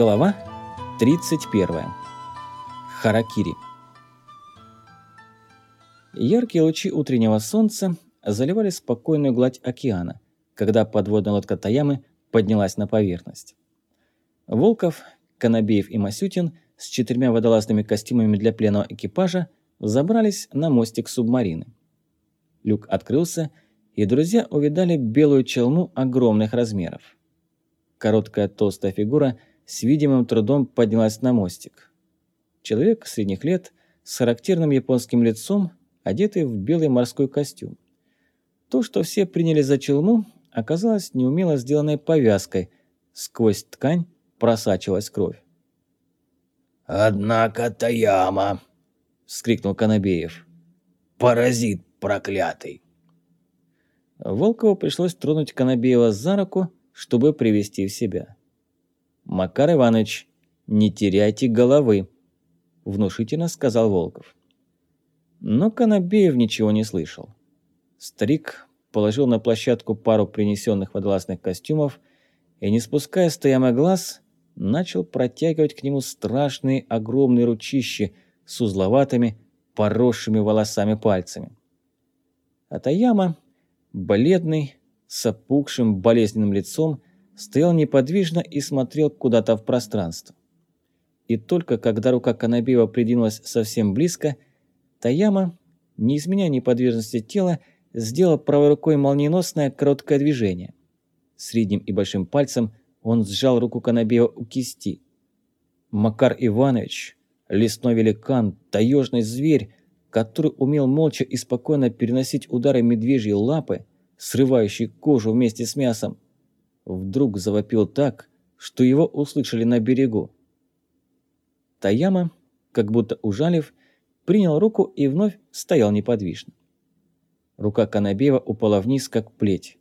Глава 31. Харакири. Яркие лучи утреннего солнца заливали спокойную гладь океана, когда подводная лодка Таямы поднялась на поверхность. Волков, Конобеев и Масютин с четырьмя водолазными костюмами для пленного экипажа забрались на мостик субмарины. Люк открылся, и друзья увидали белую челну огромных размеров. Короткая толстая фигура с видимым трудом поднялась на мостик. Человек средних лет с характерным японским лицом, одетый в белый морской костюм. То, что все приняли за челму, оказалось неумело сделанной повязкой. Сквозь ткань просачивалась кровь. «Однако Таяма!» — вскрикнул Конобеев. «Паразит проклятый!» Волкову пришлось тронуть Конобеева за руку, чтобы привести в себя. «Макар Иванович, не теряйте головы», – внушительно сказал Волков. Но Конобеев ничего не слышал. Старик положил на площадку пару принесенных водолазных костюмов и, не спуская стоямо глаз, начал протягивать к нему страшные огромные ручищи с узловатыми, поросшими волосами пальцами. Атаяма, бледный, с опухшим болезненным лицом, стоял неподвижно и смотрел куда-то в пространство. И только когда рука Канабеева придвинулась совсем близко, Таяма, не изменяя неподвижности тела, сделал правой рукой молниеносное короткое движение. Средним и большим пальцем он сжал руку Канабеева у кисти. Макар Иванович, лесной великан, таежный зверь, который умел молча и спокойно переносить удары медвежьей лапы, срывающей кожу вместе с мясом, вдруг завопил так, что его услышали на берегу. Таяма, как будто ужалив, принял руку и вновь стоял неподвижно. Рука Канабеева упала вниз, как плеть.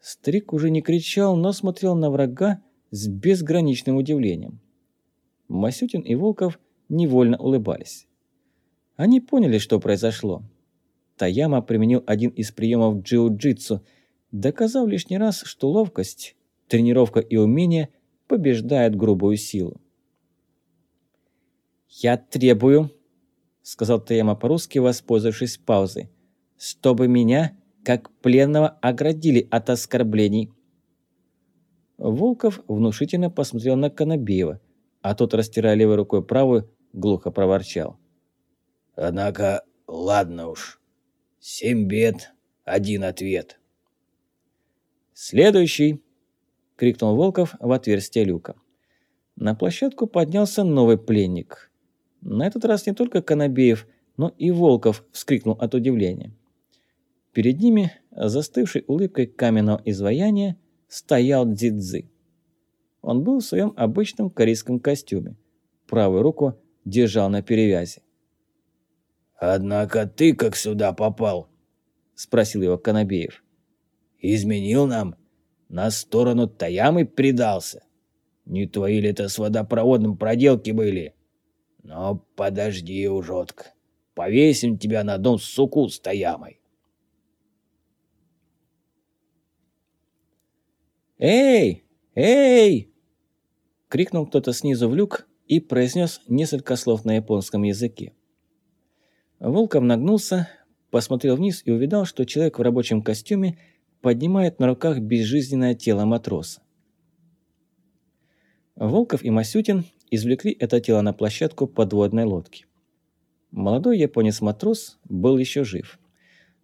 Старик уже не кричал, но смотрел на врага с безграничным удивлением. Масютин и Волков невольно улыбались. Они поняли, что произошло. Таяма применил один из приемов джиу-джитсу, доказав лишний раз, что ловкость, тренировка и умение побеждают грубую силу. «Я требую», — сказал Таяма по-русски, воспользовавшись паузой, «чтобы меня, как пленного, оградили от оскорблений». Волков внушительно посмотрел на Конобеева, а тот, растирая левой рукой правую, глухо проворчал. «Однако, ладно уж». Семь бед, один ответ. «Следующий!» — крикнул Волков в отверстие люка. На площадку поднялся новый пленник. На этот раз не только Конобеев, но и Волков вскрикнул от удивления. Перед ними, застывший улыбкой каменного изваяния, стоял Дзидзы. Он был в своем обычном корейском костюме. Правую руку держал на перевязи. «Однако ты как сюда попал?» – спросил его Конобеев. «Изменил нам? На сторону Таямы предался? Не твои ли это с водопроводным проделки были? Но подожди, ужотка, повесим тебя на дом суку с Таямой». «Эй! Эй!» — крикнул кто-то снизу в люк и произнес несколько слов на японском языке. Волков нагнулся, посмотрел вниз и увидал, что человек в рабочем костюме поднимает на руках безжизненное тело матроса. Волков и Масютин извлекли это тело на площадку подводной лодки. Молодой японец-матрос был еще жив.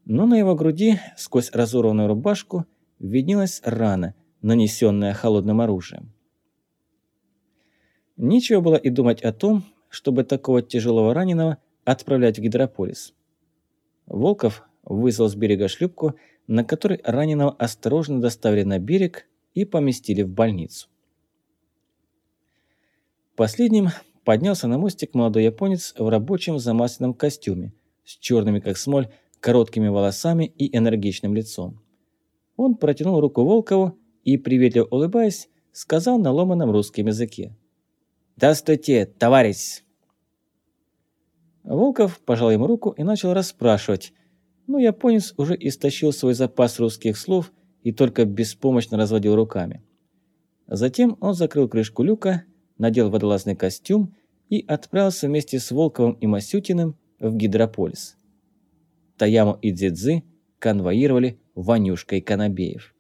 Но на его груди, сквозь разорванную рубашку, виднелась рана, нанесенная холодным оружием. Нечего было и думать о том, чтобы такого тяжелого раненого отправлять в Гидрополис. Волков вызвал с берега шлюпку, на которой раненого осторожно доставили на берег и поместили в больницу. Последним поднялся на мостик молодой японец в рабочем замасленном костюме, с черными как смоль, короткими волосами и энергичным лицом. Он протянул руку Волкову и, приветливо улыбаясь, сказал на ломаном русском языке. «Здравствуйте, товарищ!» Волков пожал ему руку и начал расспрашивать, но японец уже истощил свой запас русских слов и только беспомощно разводил руками. Затем он закрыл крышку люка, надел водолазный костюм и отправился вместе с Волковым и Масютиным в Гидрополис. Таяму и Дзидзы конвоировали Ванюшка и Конобеев.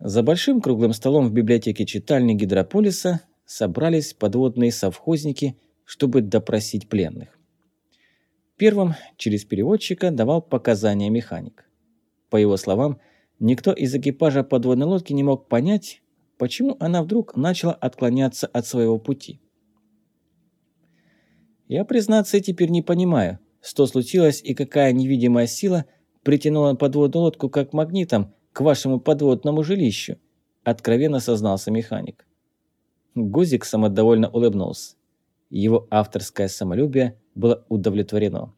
За большим круглым столом в библиотеке читальни Гидрополиса собрались подводные совхозники, чтобы допросить пленных. Первым через переводчика давал показания механик. По его словам, никто из экипажа подводной лодки не мог понять, почему она вдруг начала отклоняться от своего пути. Я, признаться, теперь не понимаю, что случилось и какая невидимая сила притянула подводную лодку как магнитом к вашему подводному жилищу, откровенно сознался механик. Гузик самодовольно улыбнулся. Его авторское самолюбие было удовлетворено.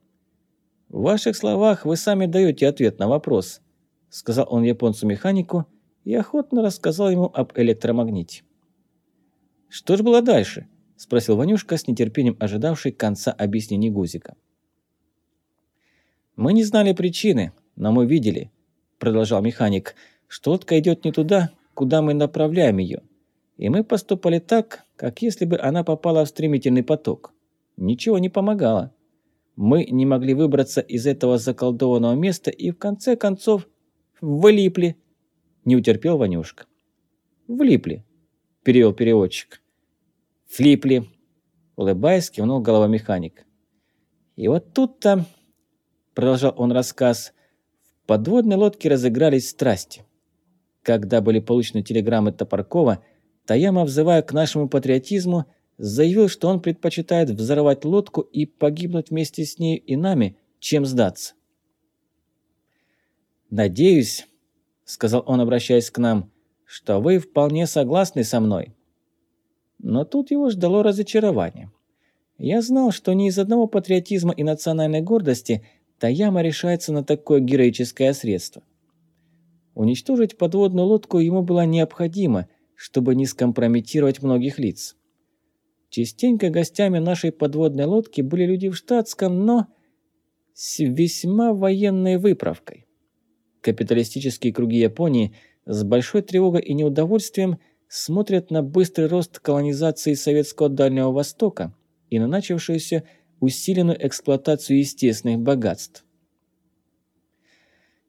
«В ваших словах вы сами даете ответ на вопрос», сказал он японцу-механику и охотно рассказал ему об электромагните. «Что ж было дальше?» – спросил Ванюшка с нетерпением ожидавший конца объяснений Гузика. «Мы не знали причины, но мы видели», – продолжал механик, – «что лодка идет не туда, куда мы направляем ее. И мы поступали так, как если бы она попала в стремительный поток. Ничего не помогало. Мы не могли выбраться из этого заколдованного места и в конце концов влипли. Не утерпел Ванюшка. Влипли, перевел переводчик. Флипли, улыбаясь, кивнул голова механик. И вот тут-то, продолжал он рассказ, в подводной лодке разыгрались страсти. Когда были получены телеграммы Топоркова, Таяма, взывая к нашему патриотизму, заявил, что он предпочитает взорвать лодку и погибнуть вместе с ней и нами, чем сдаться. «Надеюсь», — сказал он, обращаясь к нам, — «что вы вполне согласны со мной». Но тут его ждало разочарование. Я знал, что не из одного патриотизма и национальной гордости Таяма решается на такое героическое средство. Уничтожить подводную лодку ему было необходимо, чтобы не скомпрометировать многих лиц. Частенько гостями нашей подводной лодки были люди в штатском, но с весьма военной выправкой. Капиталистические круги Японии с большой тревогой и неудовольствием смотрят на быстрый рост колонизации советского Дальнего Востока и на начавшуюся усиленную эксплуатацию естественных богатств.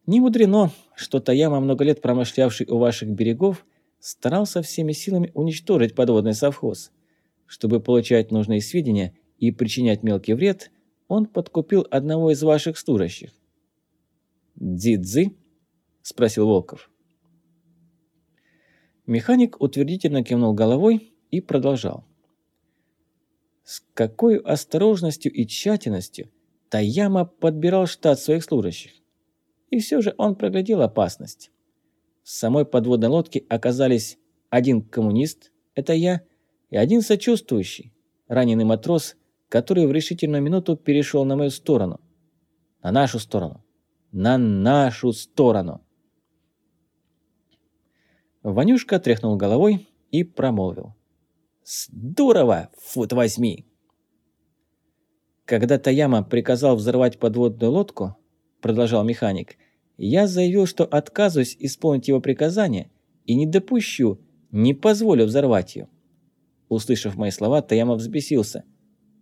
Не мудрено, что Таяма, много лет промышлявший у ваших берегов, старался всеми силами уничтожить подводный совхоз. Чтобы получать нужные сведения и причинять мелкий вред, он подкупил одного из ваших служащих. «Дзидзы?» – спросил Волков. Механик утвердительно кивнул головой и продолжал. С какой осторожностью и тщательностью Таяма подбирал штат своих служащих. И все же он проглядел опасность. В самой подводной лодке оказались один коммунист, это я, и один сочувствующий, раненый матрос, который в решительную минуту перешел на мою сторону. На нашу сторону. На нашу сторону. Ванюшка тряхнул головой и промолвил. «Здорово, фут возьми!» Когда Таяма приказал взорвать подводную лодку, продолжал механик, я заявил, что отказываюсь исполнить его приказание и не допущу, не позволю взорвать ее. Услышав мои слова, Таяма взбесился.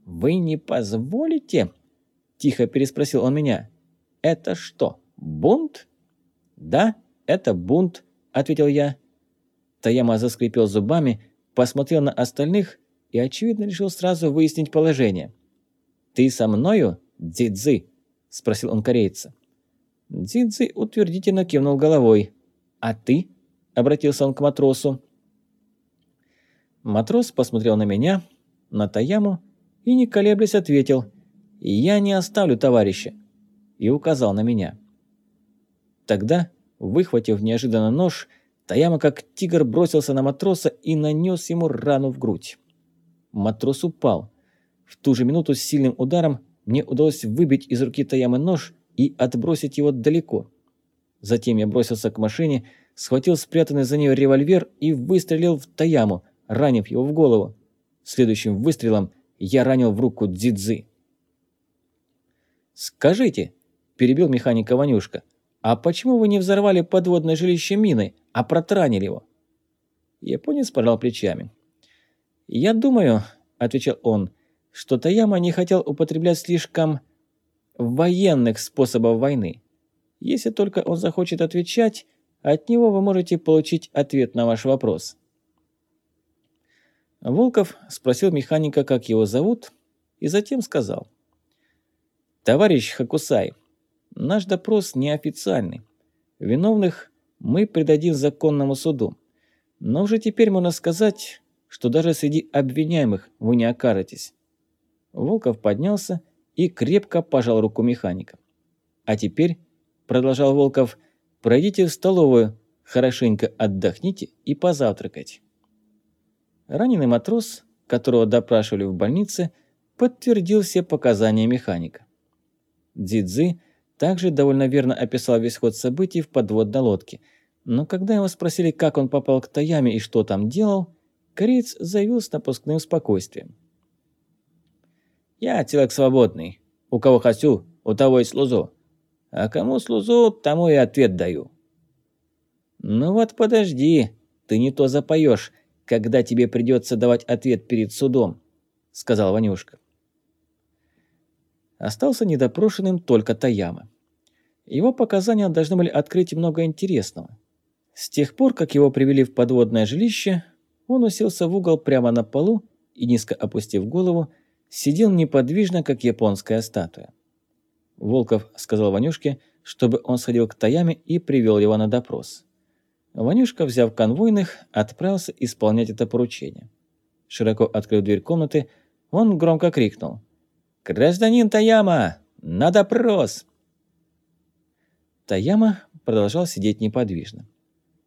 «Вы не позволите?» – тихо переспросил он меня. «Это что, бунт?» «Да, это бунт», – ответил я. Таяма заскрипел зубами, посмотрел на остальных и, очевидно, решил сразу выяснить положение. «Ты со мною, Дзидзы?» – спросил он корейца. Дзидзи утвердительно кивнул головой. «А ты?» – обратился он к матросу. Матрос посмотрел на меня, на Таяму и, не колеблясь, ответил «Я не оставлю товарища» и указал на меня. Тогда, выхватив неожиданно нож, Таяма как тигр бросился на матроса и нанес ему рану в грудь. Матрос упал. В ту же минуту с сильным ударом мне удалось выбить из руки Таямы нож и отбросить его далеко. Затем я бросился к машине, схватил спрятанный за нее револьвер и выстрелил в Таяму, ранив его в голову. Следующим выстрелом я ранил в руку Дзидзы. «Скажите», – перебил механика Ванюшка, – «а почему вы не взорвали подводное жилище миной, а протранили его?» Японец пожал плечами. «Я думаю», — отвечал он, — «что Таяма не хотел употреблять слишком военных способов войны. Если только он захочет отвечать, от него вы можете получить ответ на ваш вопрос». Волков спросил механика, как его зовут, и затем сказал. «Товарищ Хакусай, наш допрос неофициальный. Виновных мы предадим законному суду. Но уже теперь можно сказать, что даже среди обвиняемых вы не окажетесь». Волков поднялся и крепко пожал руку механика. «А теперь», — продолжал Волков, — «пройдите в столовую, хорошенько отдохните и позавтракайте». Раненый матрос, которого допрашивали в больнице, подтвердил все показания механика. Дзидзи также довольно верно описал весь ход событий в подводной лодке, но когда его спросили, как он попал к Таяме и что там делал, кореец заявил с напускным спокойствием. «Я человек свободный. У кого хочу, у того и служу. А кому служу, тому и ответ даю». «Ну вот подожди, ты не то запоешь, когда тебе придется давать ответ перед судом», — сказал Ванюшка. Остался недопрошенным только Таяма. Его показания должны были открыть много интересного. С тех пор, как его привели в подводное жилище, он уселся в угол прямо на полу и, низко опустив голову, сидел неподвижно, как японская статуя. Волков сказал Ванюшке, чтобы он сходил к Таяме и привел его на допрос. Ванюшка, взяв конвойных, отправился исполнять это поручение. Широко открыв дверь комнаты, он громко крикнул. «Гражданин Таяма! На допрос!» Таяма продолжал сидеть неподвижно.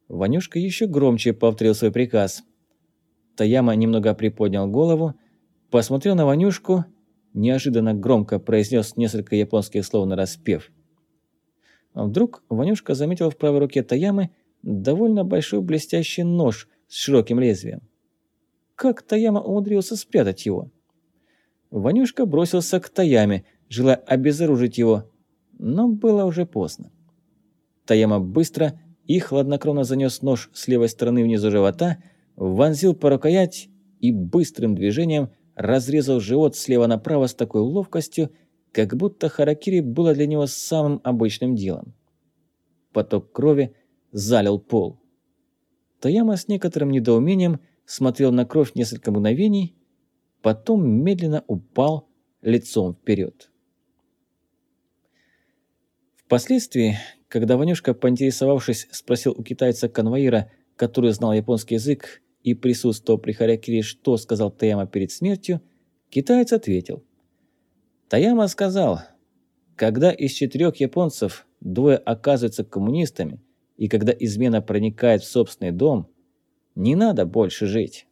Ванюшка еще громче повторил свой приказ. Таяма немного приподнял голову, посмотрел на Ванюшку, неожиданно громко произнес несколько японских слов на распев. Вдруг Ванюшка заметил в правой руке Таямы довольно большой блестящий нож с широким лезвием. Как Таяма умудрился спрятать его? Ванюшка бросился к Таяме, желая обезоружить его, но было уже поздно. Таяма быстро и хладнокровно занес нож с левой стороны внизу живота, вонзил по рукоять и быстрым движением разрезал живот слева направо с такой ловкостью, как будто харакири было для него самым обычным делом. Поток крови залил пол. Таяма с некоторым недоумением смотрел на кровь несколько мгновений, потом медленно упал лицом вперед. Впоследствии, когда Ванюшка, поинтересовавшись, спросил у китайца-конвоира, который знал японский язык и присутствовал при Харякире, что сказал Таяма перед смертью, китаец ответил. Таяма сказал, когда из четырех японцев двое оказываются коммунистами, и когда измена проникает в собственный дом, не надо больше жить.